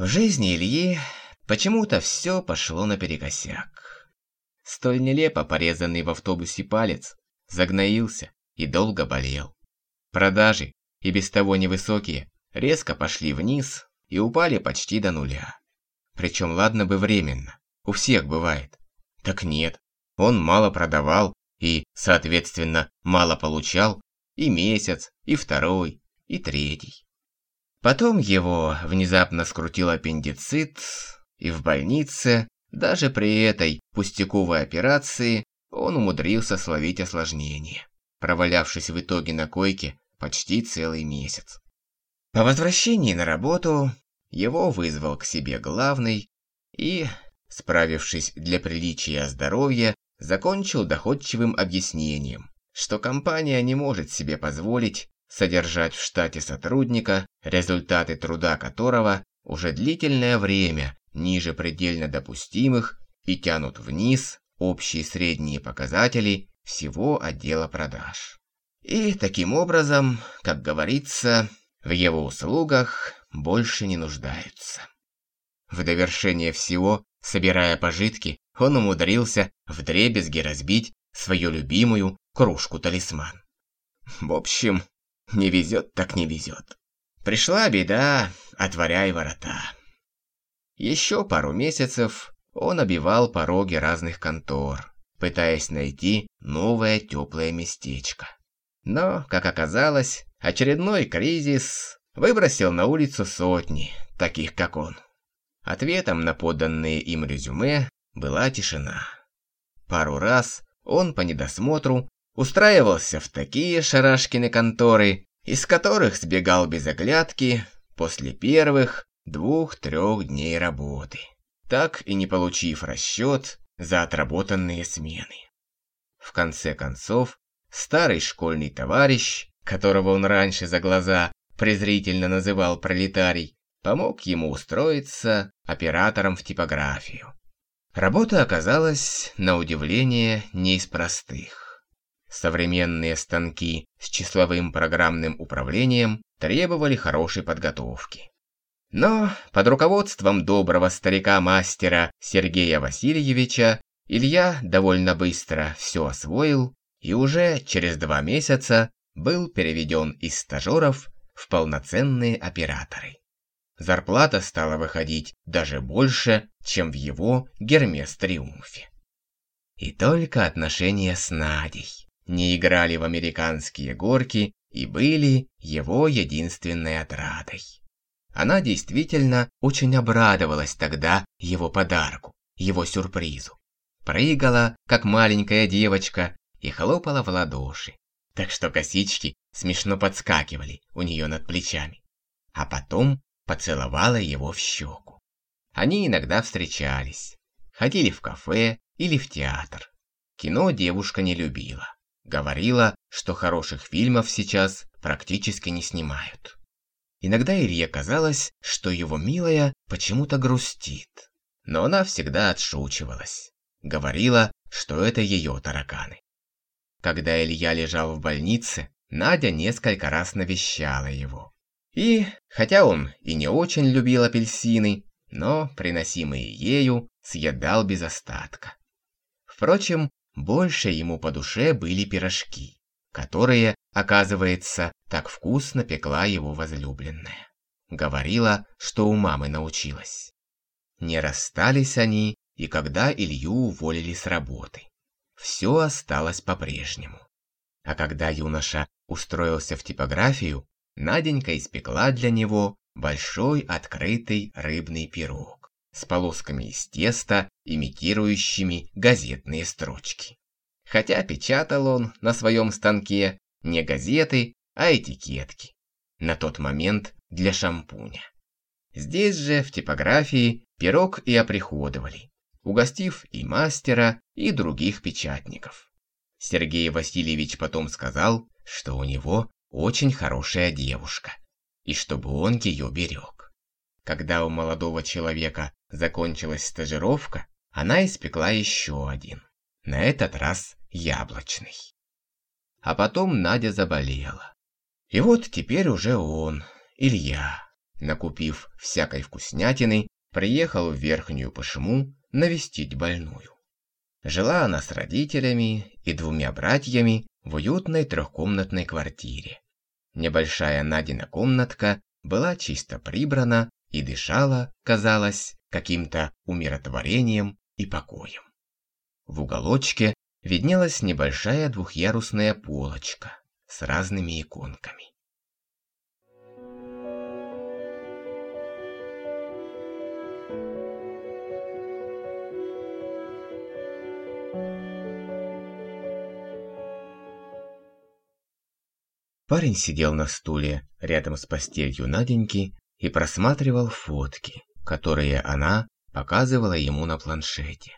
В жизни Ильи почему-то все пошло наперекосяк. Столь нелепо порезанный в автобусе палец загноился и долго болел. Продажи, и без того невысокие, резко пошли вниз и упали почти до нуля. Причем ладно бы временно, у всех бывает. Так нет, он мало продавал и, соответственно, мало получал и месяц, и второй, и третий. Потом его внезапно скрутил аппендицит, и в больнице, даже при этой пустяковой операции, он умудрился словить осложнение, провалявшись в итоге на койке почти целый месяц. По возвращении на работу его вызвал к себе главный и, справившись для приличия здоровья, закончил доходчивым объяснением, что компания не может себе позволить содержать в штате сотрудника, результаты труда которого уже длительное время ниже предельно допустимых и тянут вниз общие средние показатели всего отдела продаж. И таким образом, как говорится, в его услугах больше не нуждаются. В довершение всего, собирая пожитки, он умудрился вдребезги разбить свою любимую кружку-талисман. В общем, не везет так не везет. Пришла беда, отворяй ворота. Еще пару месяцев он обивал пороги разных контор, пытаясь найти новое теплое местечко. Но, как оказалось, очередной кризис выбросил на улицу сотни, таких как он. Ответом на поданные им резюме была тишина. Пару раз он по недосмотру устраивался в такие шарашкины конторы, из которых сбегал без оглядки после первых двух-трех дней работы, так и не получив расчет за отработанные смены. В конце концов, старый школьный товарищ, которого он раньше за глаза презрительно называл пролетарий, помог ему устроиться оператором в типографию. Работа оказалась, на удивление, не из простых. Современные станки с числовым программным управлением требовали хорошей подготовки. Но под руководством доброго старика-мастера Сергея Васильевича Илья довольно быстро все освоил и уже через два месяца был переведен из стажеров в полноценные операторы. Зарплата стала выходить даже больше, чем в его Гермес-триумфе. И только отношения с Надей не играли в американские горки и были его единственной отрадой. Она действительно очень обрадовалась тогда его подарку, его сюрпризу. Прыгала, как маленькая девочка, и хлопала в ладоши, так что косички смешно подскакивали у нее над плечами. А потом поцеловала его в щеку. Они иногда встречались, ходили в кафе или в театр. Кино девушка не любила. Говорила, что хороших фильмов сейчас практически не снимают. Иногда Илье казалось, что его милая почему-то грустит. Но она всегда отшучивалась. Говорила, что это ее тараканы. Когда Илья лежал в больнице, Надя несколько раз навещала его. И, хотя он и не очень любил апельсины, но приносимые ею съедал без остатка. Впрочем, больше ему по душе были пирожки, которые, оказывается, так вкусно пекла его возлюбленная. Говорила, что у мамы научилась. Не расстались они, и когда Илью уволили с работы. Все осталось по-прежнему. А когда юноша устроился в типографию, Наденька испекла для него большой открытый рыбный пирог с полосками из теста, имитирующими газетные строчки. Хотя печатал он на своем станке не газеты, а этикетки. На тот момент для шампуня. Здесь же, в типографии, пирог и оприходовали, угостив и мастера, и других печатников. Сергей Васильевич потом сказал, что у него очень хорошая девушка, и чтобы он ее берег. Когда у молодого человека закончилась стажировка, она испекла еще один, на этот раз яблочный. А потом Надя заболела. И вот теперь уже он, Илья, накупив всякой вкуснятины, приехал в Верхнюю Пышму навестить больную. Жила она с родителями и двумя братьями в уютной трехкомнатной квартире. Небольшая Надина комнатка была чисто прибрана и дышала, казалось, каким-то умиротворением и покоем. В уголочке виднелась небольшая двухъярусная полочка с разными иконками. Парень сидел на стуле рядом с постелью Наденьки и просматривал фотки, которые она показывала ему на планшете.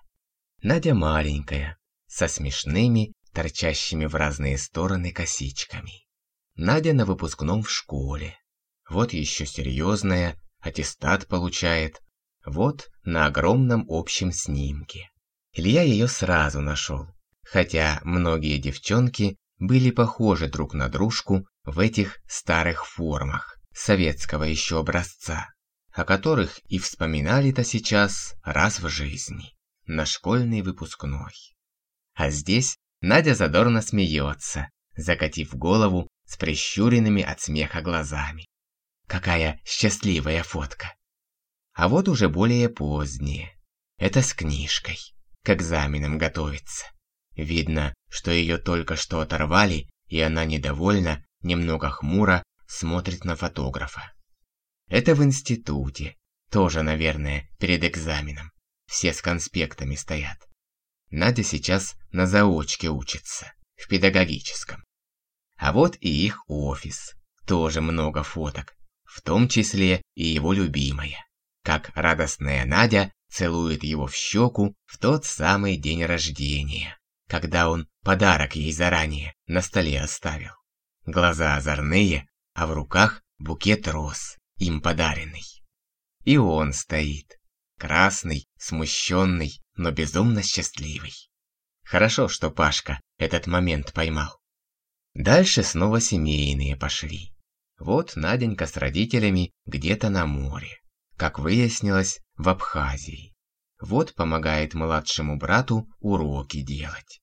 Надя маленькая, со смешными, торчащими в разные стороны косичками. Надя на выпускном в школе. Вот еще серьезная, аттестат получает. Вот на огромном общем снимке. Илья ее сразу нашел, хотя многие девчонки были похожи друг на дружку в этих старых формах советского еще образца, о которых и вспоминали-то сейчас раз в жизни, на школьный выпускной. А здесь Надя задорно смеется, закатив голову с прищуренными от смеха глазами. Какая счастливая фотка. А вот уже более позднее. Это с книжкой. К экзаменам готовится. Видно, что ее только что оторвали, и она недовольна, немного хмуро смотрит на фотографа. Это в институте. Тоже, наверное, перед экзаменом. Все с конспектами стоят. Надя сейчас на заочке учится, в педагогическом. А вот и их офис. Тоже много фоток. В том числе и его любимая. Как радостная Надя целует его в щеку в тот самый день рождения когда он подарок ей заранее на столе оставил. Глаза озорные, а в руках букет роз, им подаренный. И он стоит, красный, смущенный, но безумно счастливый. Хорошо, что Пашка этот момент поймал. Дальше снова семейные пошли. Вот Наденька с родителями где-то на море. Как выяснилось, в Абхазии. Вот помогает младшему брату уроки делать.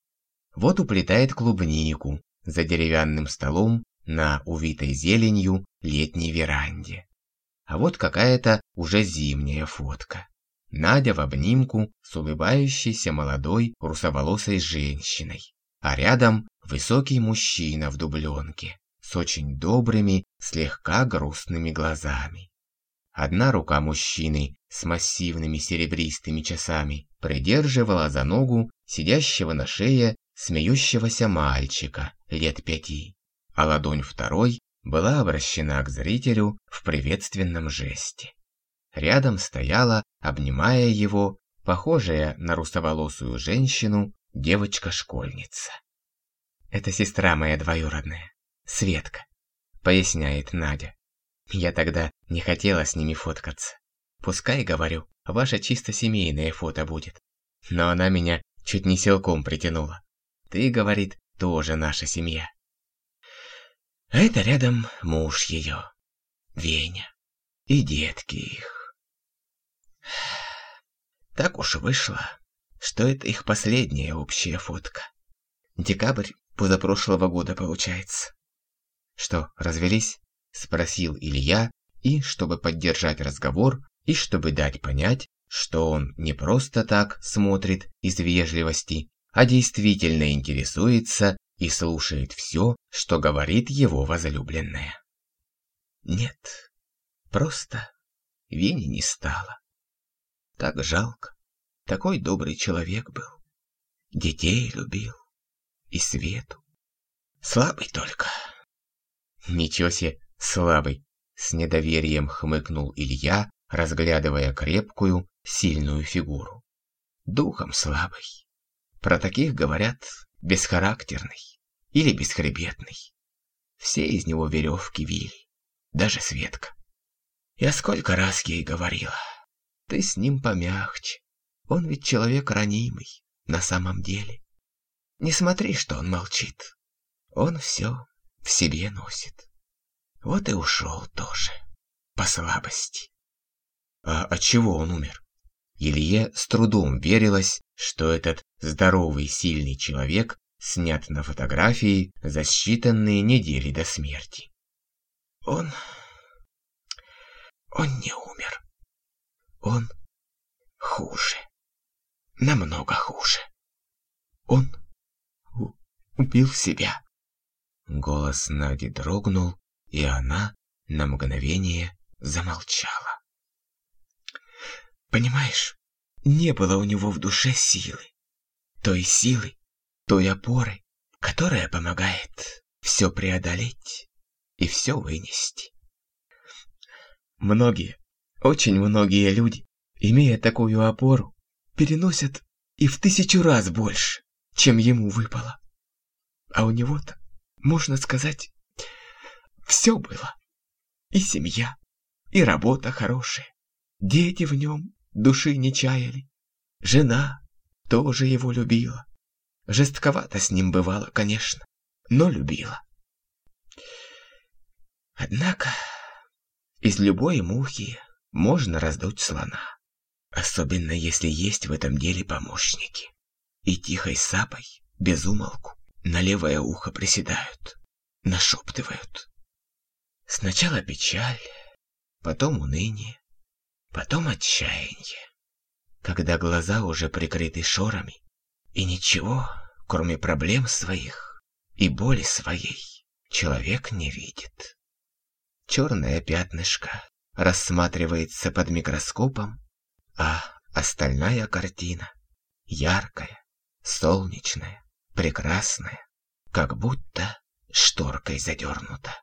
Вот уплетает клубнику за деревянным столом на увитой зеленью летней веранде. А вот какая-то уже зимняя фотка. Надя в обнимку с улыбающейся молодой русоволосой женщиной, а рядом высокий мужчина в дубленке с очень добрыми, слегка грустными глазами. Одна рука мужчины с массивными серебристыми часами придерживала за ногу сидящего на шее смеющегося мальчика лет пяти, а ладонь второй была обращена к зрителю в приветственном жесте. Рядом стояла, обнимая его, похожая на русоволосую женщину, девочка-школьница. «Это сестра моя двоюродная, Светка», — поясняет Надя. «Я тогда не хотела с ними фоткаться. Пускай, говорю, ваше чисто семейное фото будет. Но она меня чуть не силком притянула. Ты, говорит, тоже наша семья. Это рядом муж ее, Веня, и детки их. Так уж вышло, что это их последняя общая фотка. Декабрь позапрошлого года получается. Что, развелись? Спросил Илья, и, чтобы поддержать разговор, и чтобы дать понять, что он не просто так смотрит из вежливости, а действительно интересуется и слушает все, что говорит его возлюбленная. Нет, просто Вени не стало. Так жалко, такой добрый человек был. Детей любил и Свету. Слабый только. Ничего себе, слабый, с недоверием хмыкнул Илья, разглядывая крепкую, сильную фигуру. Духом слабый. Про таких говорят бесхарактерный или бесхребетный. Все из него веревки вили, даже Светка. Я сколько раз ей говорила, ты с ним помягче, он ведь человек ранимый, на самом деле. Не смотри, что он молчит, он все в себе носит. Вот и ушел тоже. по слабости. А от чего он умер? Илье с трудом верилось, что этот здоровый, сильный человек снят на фотографии за считанные недели до смерти. Он... он не умер. Он хуже. Намного хуже. Он убил себя. Голос Нади дрогнул, и она на мгновение замолчала. Понимаешь, не было у него в душе силы. Той силы, той опоры, которая помогает все преодолеть и все вынести. Многие, очень многие люди, имея такую опору, переносят и в тысячу раз больше, чем ему выпало. А у него-то, можно сказать, все было. И семья, и работа хорошая, дети в нем души не чаяли. Жена тоже его любила. Жестковато с ним бывало, конечно, но любила. Однако из любой мухи можно раздуть слона. Особенно если есть в этом деле помощники. И тихой сапой, без умолку, на левое ухо приседают, нашептывают. Сначала печаль, потом уныние, потом отчаяние. Когда глаза уже прикрыты шорами, и ничего, кроме проблем своих и боли своей, человек не видит. Черное пятнышко рассматривается под микроскопом, а остальная картина яркая, солнечная, прекрасная, как будто шторкой задернута.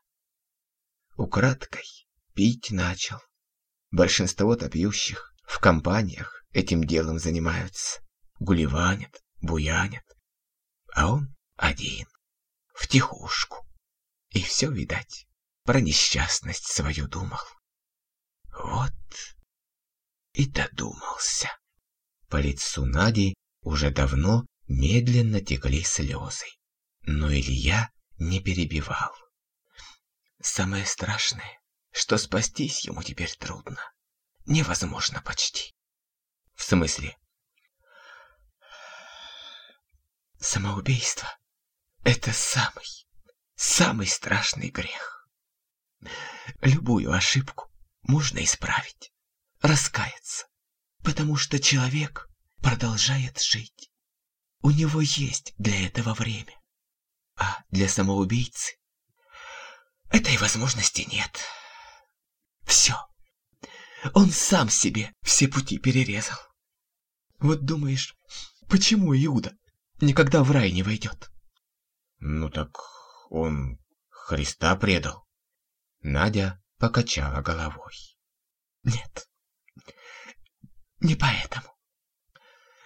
Украдкой пить начал. Большинство-то пьющих в компаниях этим делом занимаются. Гулеванят, буянят. А он один, в тихушку. И все, видать, про несчастность свою думал. Вот и додумался. По лицу Нади уже давно медленно текли слезы. Но Илья не перебивал. Самое страшное, что спастись ему теперь трудно. Невозможно почти. В смысле? Самоубийство — это самый, самый страшный грех. Любую ошибку можно исправить, раскаяться, потому что человек продолжает жить. У него есть для этого время. А для самоубийцы этой возможности нет. Все. Он сам себе все пути перерезал. Вот думаешь, почему Иуда никогда в рай не войдет? Ну так он Христа предал. Надя покачала головой. Нет, не поэтому.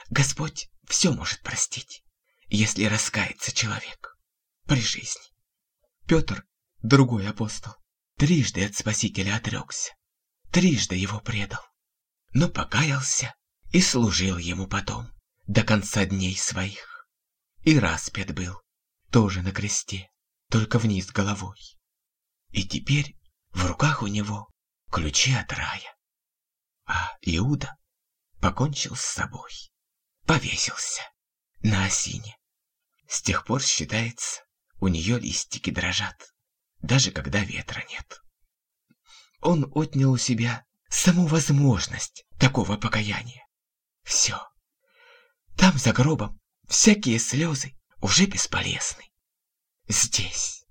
Господь все может простить, если раскается человек при жизни. Петр, другой апостол, трижды от Спасителя отрекся, трижды его предал, но покаялся и служил ему потом, до конца дней своих. И распят был, тоже на кресте, только вниз головой. И теперь в руках у него ключи от рая. А Иуда покончил с собой, повесился на осине. С тех пор считается, у нее листики дрожат, даже когда ветра нет. Он отнял у себя саму возможность такого покаяния. Все. Там за гробом всякие слезы уже бесполезны. Здесь,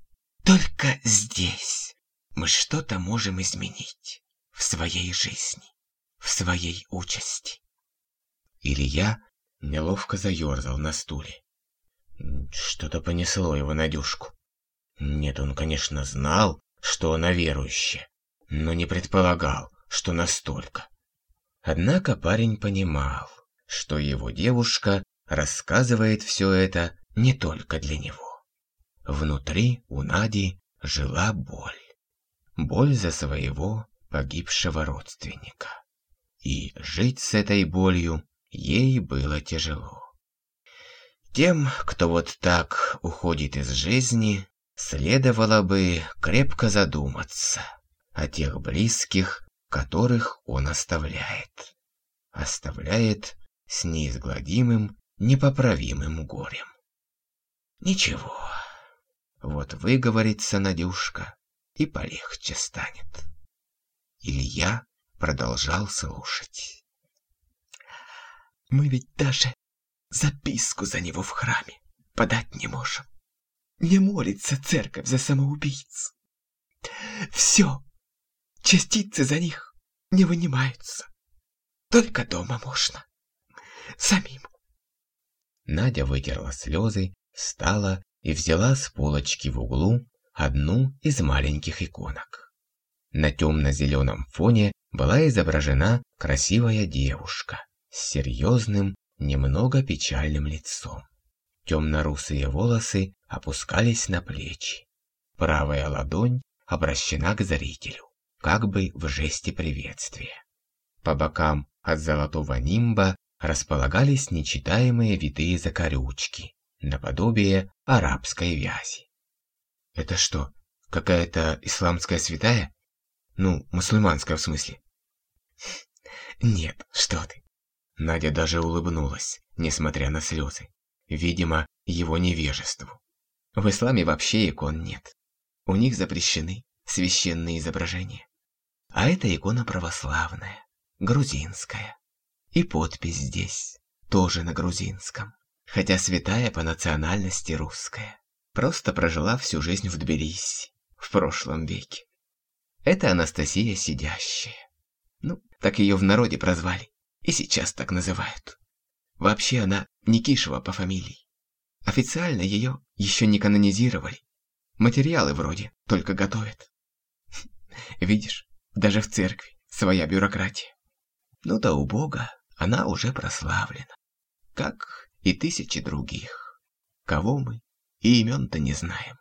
только здесь мы что-то можем изменить в своей жизни, в своей участи. Илья неловко заерзал на стуле. Что-то понесло его Надюшку. Нет, он, конечно, знал, что она верующая, но не предполагал, что настолько. Однако парень понимал, что его девушка рассказывает все это не только для него. Внутри у Нади жила боль. Боль за своего погибшего родственника. И жить с этой болью ей было тяжело. Тем, кто вот так уходит из жизни, следовало бы крепко задуматься, о тех близких, которых он оставляет. Оставляет с неизгладимым, непоправимым горем. Ничего, вот выговорится Надюшка, и полегче станет. Илья продолжал слушать. Мы ведь даже записку за него в храме подать не можем. Не молится церковь за самоубийц. Все, частицы за них не вынимаются. Только дома можно. Самим. Надя вытерла слезы, встала и взяла с полочки в углу одну из маленьких иконок. На темно-зеленом фоне была изображена красивая девушка с серьезным, немного печальным лицом. Темно-русые волосы опускались на плечи. Правая ладонь обращена к зрителю, как бы в жесте приветствия. По бокам от золотого нимба располагались нечитаемые витые закорючки, наподобие арабской вязи. Это что, какая-то исламская святая? Ну, мусульманская в смысле. Нет, что ты. Надя даже улыбнулась, несмотря на слезы. Видимо, его невежеству. В исламе вообще икон нет. У них запрещены священные изображения. А это икона православная, грузинская. И подпись здесь тоже на грузинском. Хотя святая по национальности русская. Просто прожила всю жизнь в Тбилиси в прошлом веке. Это Анастасия Сидящая. Ну, так ее в народе прозвали. И сейчас так называют. Вообще она Никишева по фамилии. Официально ее еще не канонизировали. Материалы вроде только готовят. Видишь, даже в церкви своя бюрократия. Ну да у Бога она уже прославлена. Как и тысячи других. Кого мы и имен-то не знаем.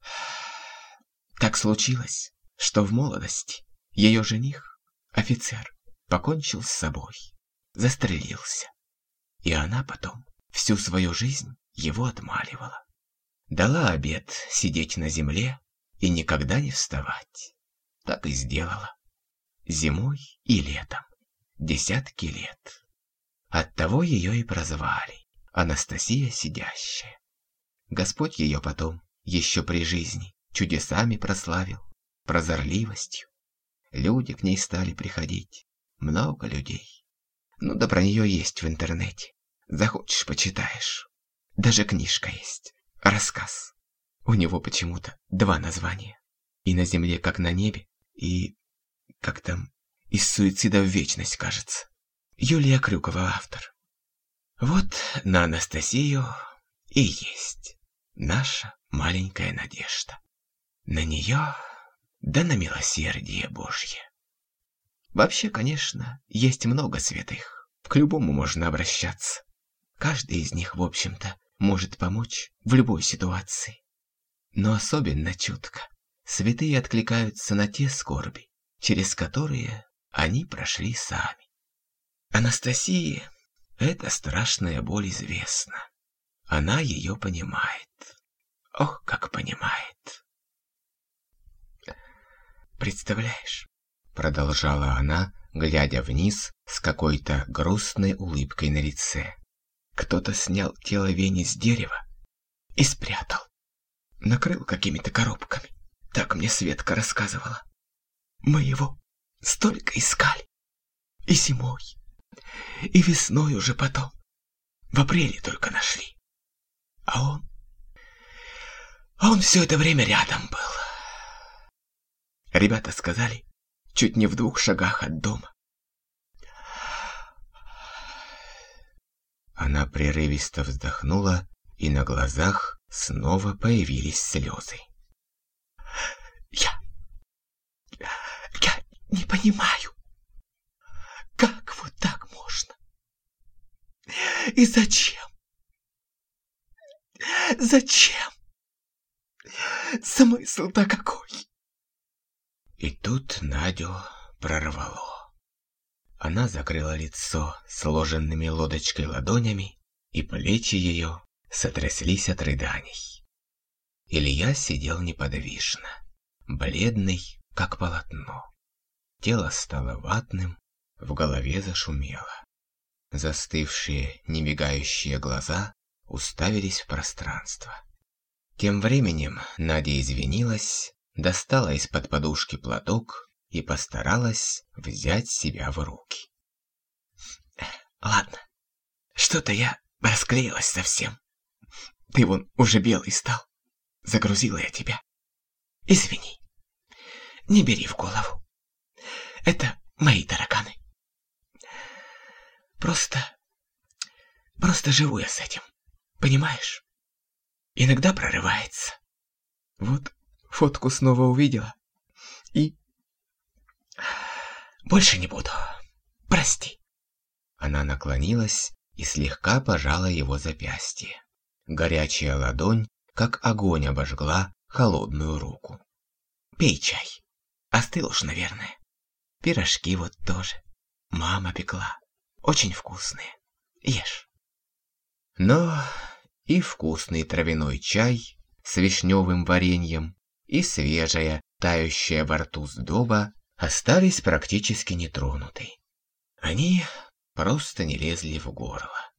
Так случилось, что в молодости ее жених, офицер, покончил с собой, застрелился. И она потом всю свою жизнь его отмаливала. Дала обед сидеть на земле и никогда не вставать. Так и сделала. Зимой и летом. Десятки лет. Оттого ее и прозвали Анастасия Сидящая. Господь ее потом, еще при жизни, чудесами прославил, прозорливостью. Люди к ней стали приходить, много людей. Ну да про нее есть в интернете. Захочешь, почитаешь. Даже книжка есть. Рассказ. У него почему-то два названия. И на земле, как на небе, и... Как там? Из суицида в вечность, кажется. Юлия Крюкова автор. Вот на Анастасию и есть наша маленькая надежда. На нее, да на милосердие Божье. Вообще, конечно, есть много святых. К любому можно обращаться. Каждый из них, в общем-то, может помочь в любой ситуации. Но особенно чутко святые откликаются на те скорби, через которые они прошли сами. Анастасии эта страшная боль известна. Она ее понимает. Ох, как понимает. Представляешь, продолжала она, глядя вниз с какой-то грустной улыбкой на лице. Кто-то снял тело Вени с дерева и спрятал. Накрыл какими-то коробками. Так мне Светка рассказывала. Мы его столько искали. И зимой, и весной уже потом. В апреле только нашли. А он... А он все это время рядом был. Ребята сказали, чуть не в двух шагах от дома. Она прерывисто вздохнула, и на глазах снова появились слезы. «Я... я не понимаю, как вот так можно? И зачем? Зачем? Смысл-то какой?» И тут Надю прорвало. Она закрыла лицо сложенными лодочкой ладонями, и плечи ее сотряслись от рыданий. Илья сидел неподвижно, бледный, как полотно. Тело стало ватным, в голове зашумело. Застывшие, немигающие глаза уставились в пространство. Тем временем Надя извинилась, достала из-под подушки платок и постаралась взять себя в руки. «Ладно, что-то я расклеилась совсем. Ты вон уже белый стал. Загрузила я тебя. Извини. Не бери в голову. Это мои тараканы. Просто... Просто живу я с этим. Понимаешь? Иногда прорывается. Вот фотку снова увидела. И... Больше не буду. Прости. Она наклонилась и слегка пожала его запястье. Горячая ладонь, как огонь обожгла холодную руку. Пей чай. Остыл уж, наверное. Пирожки вот тоже. Мама пекла. Очень вкусные. Ешь. Но и вкусный травяной чай с вишневым вареньем, и свежая, тающая во рту сдоба остались практически нетронутой. Они просто не лезли в горло.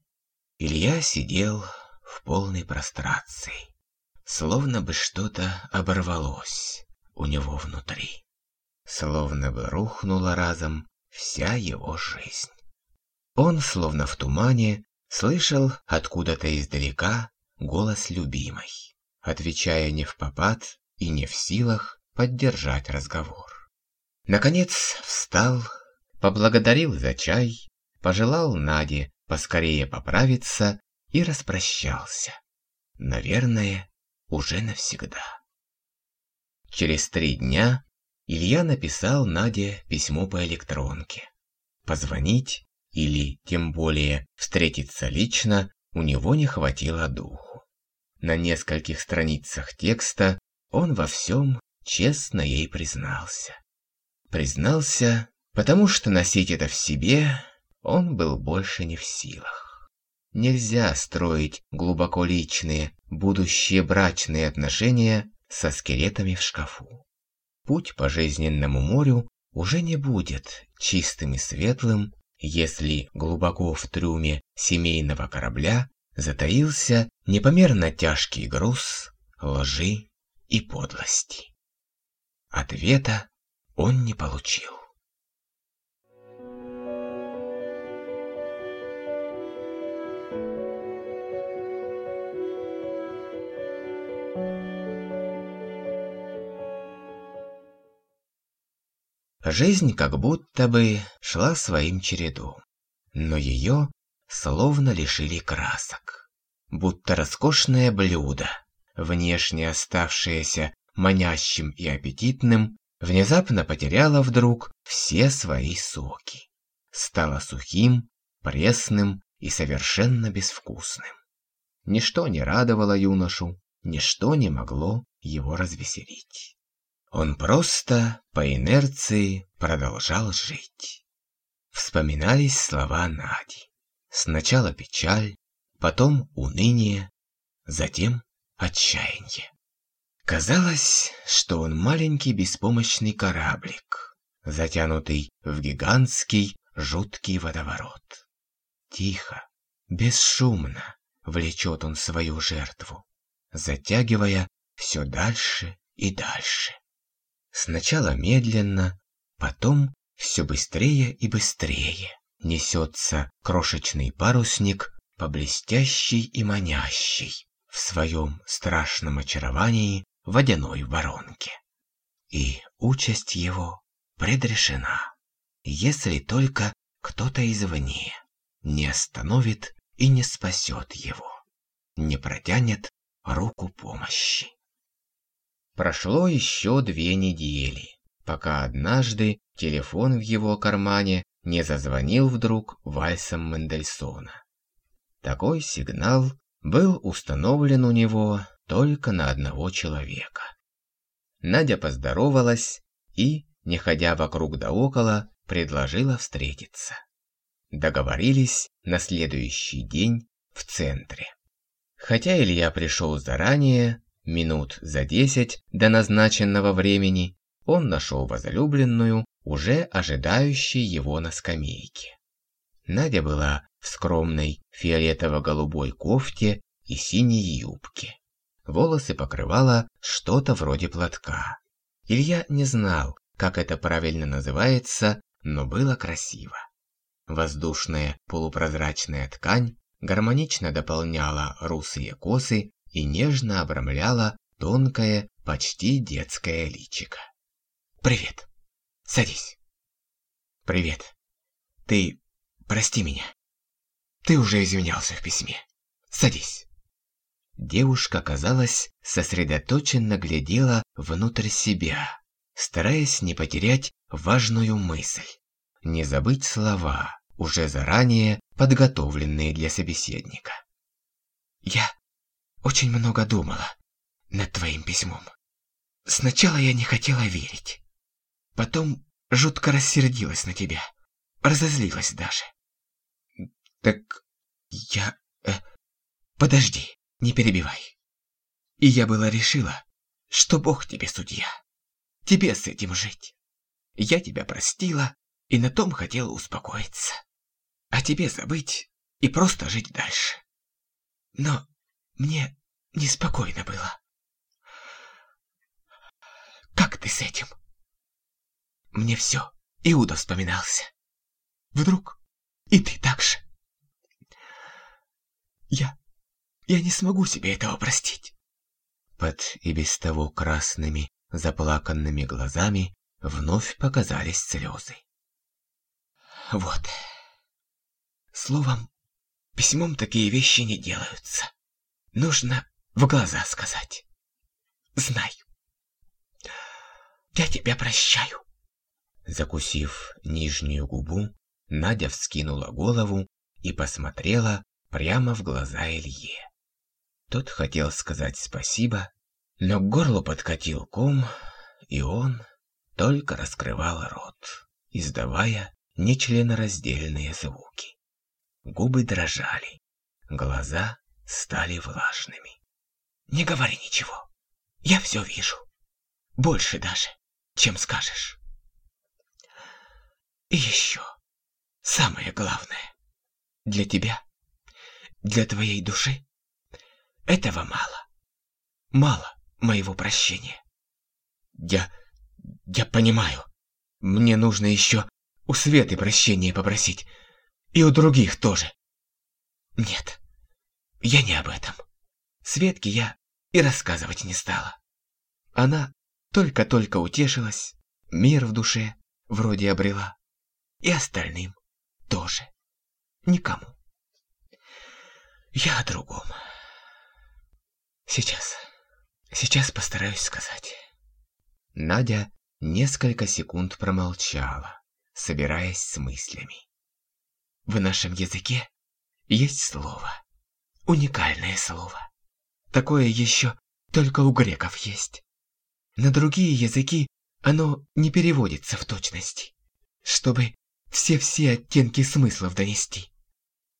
Илья сидел в полной прострации, словно бы что-то оборвалось у него внутри, словно бы рухнула разом вся его жизнь. Он, словно в тумане, слышал откуда-то издалека голос любимой, отвечая не в попад и не в силах поддержать разговор. Наконец встал, поблагодарил за чай, пожелал Наде поскорее поправиться и распрощался. Наверное, уже навсегда. Через три дня Илья написал Наде письмо по электронке. Позвонить или, тем более, встретиться лично у него не хватило духу. На нескольких страницах текста он во всем честно ей признался. Признался, потому что носить это в себе он был больше не в силах. Нельзя строить глубоко личные, будущие брачные отношения со скелетами в шкафу. Путь по жизненному морю уже не будет чистым и светлым, если глубоко в трюме семейного корабля затаился непомерно тяжкий груз лжи и подлости. Ответа он не получил. Жизнь как будто бы шла своим чередом, но ее словно лишили красок. Будто роскошное блюдо, внешне оставшееся манящим и аппетитным, внезапно потеряло вдруг все свои соки. Стало сухим, пресным и совершенно безвкусным. Ничто не радовало юношу, ничто не могло его развеселить. Он просто по инерции продолжал жить. Вспоминались слова Нади. Сначала печаль, потом уныние, затем отчаяние. Казалось, что он маленький беспомощный кораблик, затянутый в гигантский жуткий водоворот. Тихо, бесшумно влечет он свою жертву, затягивая все дальше и дальше. Сначала медленно, потом все быстрее и быстрее несется крошечный парусник по блестящей и манящей в своем страшном очаровании водяной воронке. И участь его предрешена, если только кто-то извне не остановит и не спасет его, не протянет руку помощи. Прошло еще две недели, пока однажды телефон в его кармане не зазвонил вдруг вальсом Мендельсона. Такой сигнал был установлен у него только на одного человека. Надя поздоровалась и, не ходя вокруг да около, предложила встретиться. Договорились на следующий день в центре. Хотя Илья пришел заранее, минут за десять до назначенного времени, он нашел возлюбленную, уже ожидающей его на скамейке. Надя была в скромной фиолетово-голубой кофте и синей юбке. Волосы покрывала что-то вроде платка. Илья не знал, как это правильно называется, но было красиво. Воздушная полупрозрачная ткань гармонично дополняла русые косы и нежно обрамляла тонкое, почти детское личико. «Привет. Садись». «Привет. Ты прости меня. Ты уже извинялся в письме. Садись». Девушка, казалось, сосредоточенно глядела внутрь себя, стараясь не потерять важную мысль, не забыть слова, уже заранее подготовленные для собеседника. «Я очень много думала над твоим письмом. Сначала я не хотела верить. Потом жутко рассердилась на тебя. Разозлилась даже. Так я... Э, подожди, не перебивай. И я была решила, что Бог тебе судья. Тебе с этим жить. Я тебя простила и на том хотела успокоиться. А тебе забыть и просто жить дальше. Но мне неспокойно было. Как ты с этим? Мне все, Иуда вспоминался. Вдруг и ты так же. Я... я не смогу себе этого простить. Под и без того красными, заплаканными глазами вновь показались слезы. Вот. Словом, письмом такие вещи не делаются. Нужно в глаза сказать. Знай. Я тебя прощаю. Закусив нижнюю губу, Надя вскинула голову и посмотрела прямо в глаза Илье. Тот хотел сказать спасибо, но к горлу подкатил ком, и он только раскрывал рот, издавая нечленораздельные звуки. Губы дрожали, глаза стали влажными. «Не говори ничего, я все вижу, больше даже, чем скажешь». И еще, самое главное, для тебя, для твоей души, этого мало. Мало моего прощения. Я... я понимаю. Мне нужно еще у Светы прощения попросить. И у других тоже. Нет, я не об этом. Светке я и рассказывать не стала. Она только-только утешилась, мир в душе вроде обрела. И остальным тоже. Никому. Я о другом. Сейчас. Сейчас постараюсь сказать. Надя несколько секунд промолчала, собираясь с мыслями. В нашем языке есть слово. Уникальное слово. Такое еще только у греков есть. На другие языки оно не переводится в точности, чтобы все-все оттенки смыслов донести.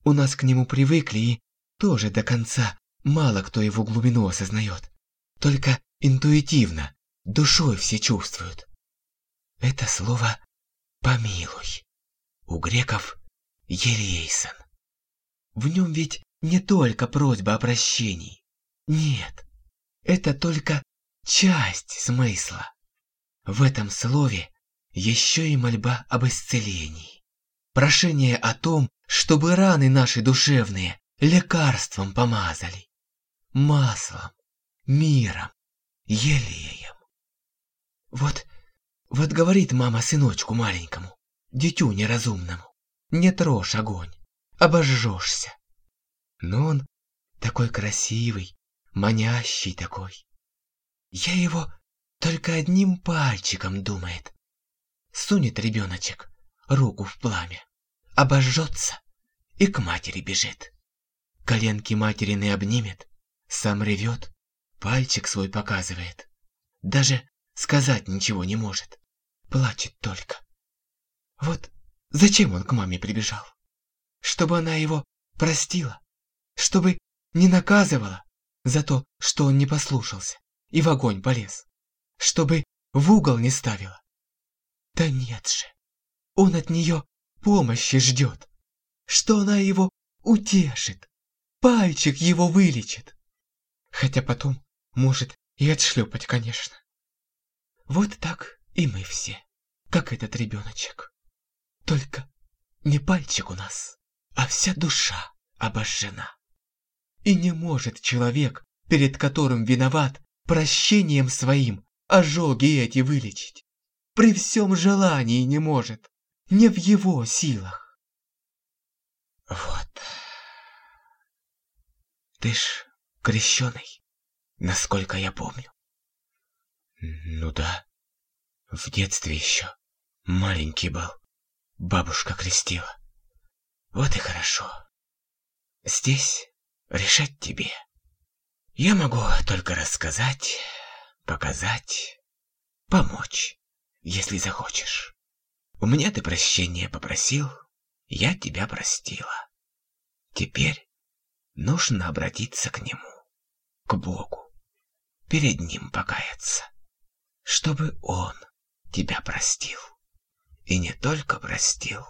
У нас к нему привыкли и тоже до конца мало кто его глубину осознает. Только интуитивно, душой все чувствуют. Это слово «помилуй». У греков Елейсон. В нем ведь не только просьба о прощении. Нет, это только часть смысла. В этом слове еще и мольба об исцелении. Прошение о том, чтобы раны наши душевные лекарством помазали. Маслом, миром, елеем. Вот, вот говорит мама сыночку маленькому, дитю неразумному, не трожь огонь, обожжешься. Но он такой красивый, манящий такой. Я его только одним пальчиком думает, Сунет ребеночек руку в пламя, обожжется и к матери бежит. Коленки материны обнимет, сам ревет, пальчик свой показывает. Даже сказать ничего не может, плачет только. Вот зачем он к маме прибежал? Чтобы она его простила, чтобы не наказывала за то, что он не послушался и в огонь полез, чтобы в угол не ставила? Да нет же, он от нее помощи ждет, что она его утешит, пальчик его вылечит. Хотя потом может и отшлепать, конечно. Вот так и мы все, как этот ребеночек. Только не пальчик у нас, а вся душа обожжена. И не может человек, перед которым виноват, прощением своим ожоги эти вылечить. При всем желании не может, не в его силах. Вот. Ты крещеный, насколько я помню. Ну да, в детстве еще. Маленький был. Бабушка крестила. Вот и хорошо. Здесь решать тебе. Я могу только рассказать, показать, помочь, если захочешь. У меня ты прощения попросил, я тебя простила. Теперь нужно обратиться к нему, к Богу, перед ним покаяться, чтобы он тебя простил. И не только простил,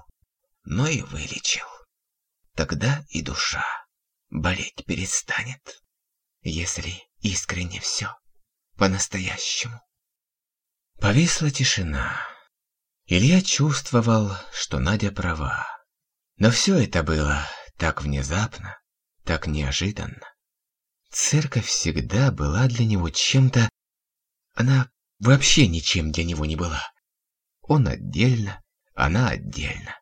но и вылечил. Тогда и душа болеть перестанет, если искренне все, по-настоящему. Повисла тишина. Илья чувствовал, что Надя права. Но все это было так внезапно, так неожиданно. Церковь всегда была для него чем-то... Она вообще ничем для него не была. Он отдельно, она отдельно.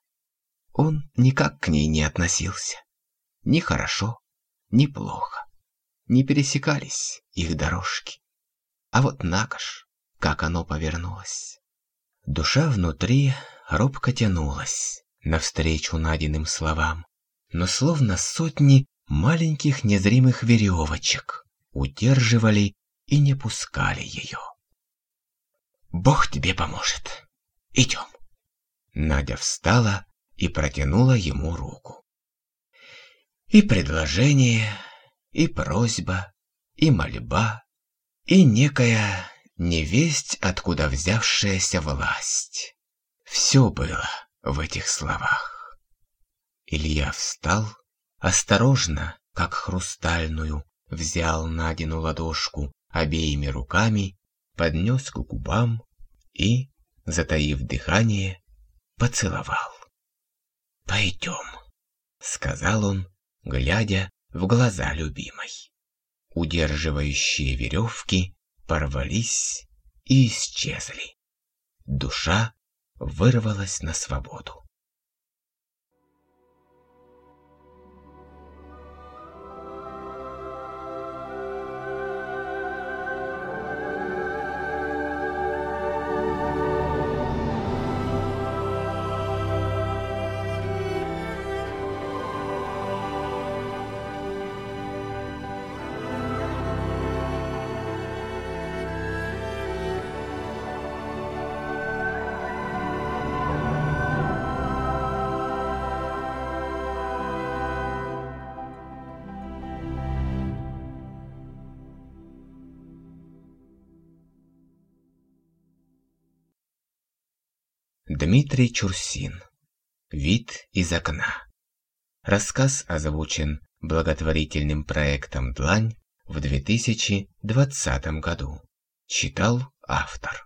Он никак к ней не относился. Ни хорошо, ни плохо. Не пересекались их дорожки. А вот накаш, как оно повернулось. Душа внутри робко тянулась навстречу Надиным словам, но словно сотни маленьких незримых веревочек удерживали и не пускали ее. «Бог тебе поможет!» Идем. Надя встала и протянула ему руку. И предложение, и просьба, и мольба, и некая невесть, откуда взявшаяся власть. Все было в этих словах. Илья встал, осторожно, как хрустальную, взял Надину ладошку обеими руками, поднес к губам и затаив дыхание, поцеловал. «Пойдем», — сказал он, глядя в глаза любимой. Удерживающие веревки порвались и исчезли. Душа вырвалась на свободу. Дмитрий Чурсин. Вид из окна. Рассказ озвучен благотворительным проектом «Длань» в 2020 году. Читал автор.